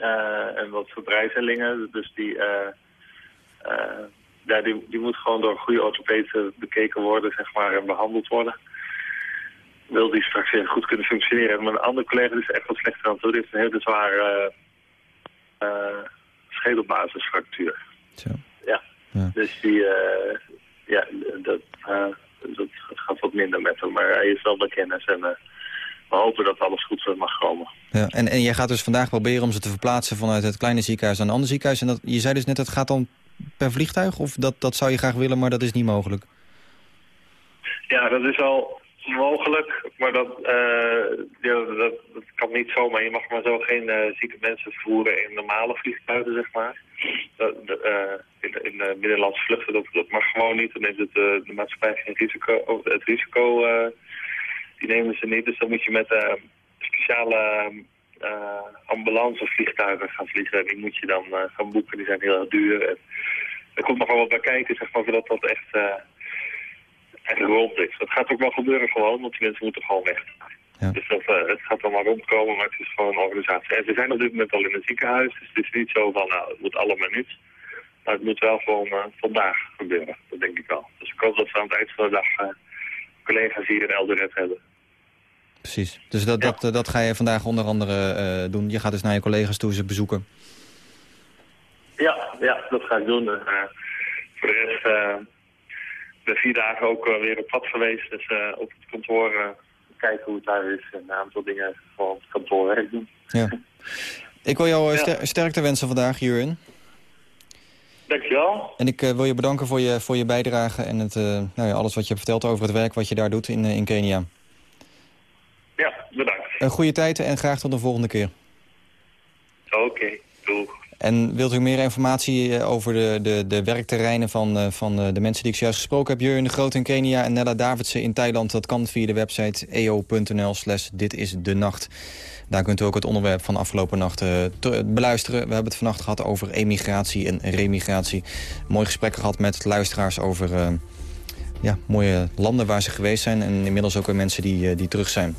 Eh, en wat verbrijzelingen. Dus die, eh, eh, ja, die, die moet gewoon door een goede orthopeden bekeken worden, zeg maar, en behandeld worden. Wil die straks weer goed kunnen functioneren. Maar een andere collega is echt wat slechter aan toe. Die heeft een hele zware schedelbasisfractuur. Zo. Ja. Ja. Dus die, ja, dat, dat gaat wat minder met hem. Maar hij is wel bekend en eh, we hopen dat alles goed mag komen. Ja, en, en jij gaat dus vandaag proberen om ze te verplaatsen vanuit het kleine ziekenhuis naar een ander ziekenhuis. En dat, je zei dus net, het gaat dan per vliegtuig? Of dat, dat zou je graag willen, maar dat is niet mogelijk? Ja, dat is al mogelijk, maar dat, eh, ja, dat, dat kan niet zomaar. Je mag maar zo geen eh, zieke mensen voeren in normale vliegtuigen, zeg maar. Dat, dat, eh, in, in de binnenlandse vluchten, dat, dat mag gewoon niet. Dan neemt het, eh, de maatschappij geen risico, of het risico, eh, die nemen ze niet. Dus dan moet je met eh, speciale eh ambulancevliegtuigen gaan vliegen. Die moet je dan eh, gaan boeken, die zijn heel erg duur. En er komt nog wel wat bij kijken, zeg maar, voordat dat echt... eh, en rond is. Dat gaat ook wel gebeuren gewoon, want die mensen moeten gewoon weg. Ja. Dus dat, het gaat allemaal rondkomen, maar het is gewoon een organisatie. En we zijn op dit moment al in een ziekenhuis, dus het is niet zo van, nou, het moet allemaal niet. Maar het moet wel gewoon vandaag gebeuren, dat denk ik wel. Dus ik hoop dat we aan het eind van de dag collega's hier in Eldoret hebben. Precies. Dus dat, dat, eh, dat ga je vandaag onder andere eh, doen. Je gaat dus naar je collega's toe ze bezoeken. Ja, ja, dat ga ik doen. En, eh, voor de rest ben vier dagen ook weer op pad geweest. Dus op het kantoor kijken hoe het daar is en een aantal dingen op het kantoorwerk doen. Ja. Ik wil jou Ja. ster- sterkte wensen vandaag, Jurin. Dankjewel. En ik wil je bedanken voor je, voor je bijdrage en het, nou ja, alles wat je hebt verteld over het werk wat je daar doet in, in Kenia. Bedankt. Een goede tijd en graag tot de volgende keer. Oké, doeg. En wilt u meer informatie eh, over de, de, de werkterreinen van, eh, van eh, de mensen die ik zojuist gesproken heb? Jurjen de Groot in Kenia en Nella Davidsen in Thailand. Dat kan via de website eo.nl slash dit is de nacht. Daar kunt u ook het onderwerp van afgelopen nacht te- beluisteren. We hebben het vannacht gehad over emigratie en remigratie. Mooi gesprek gehad met luisteraars over ja, mooie landen waar ze geweest zijn. En inmiddels ook weer mensen die, die terug zijn.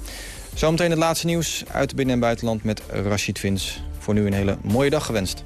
Zometeen het laatste nieuws uit binnen- en buitenland met Rashid Vins. Voor nu een hele mooie dag gewenst.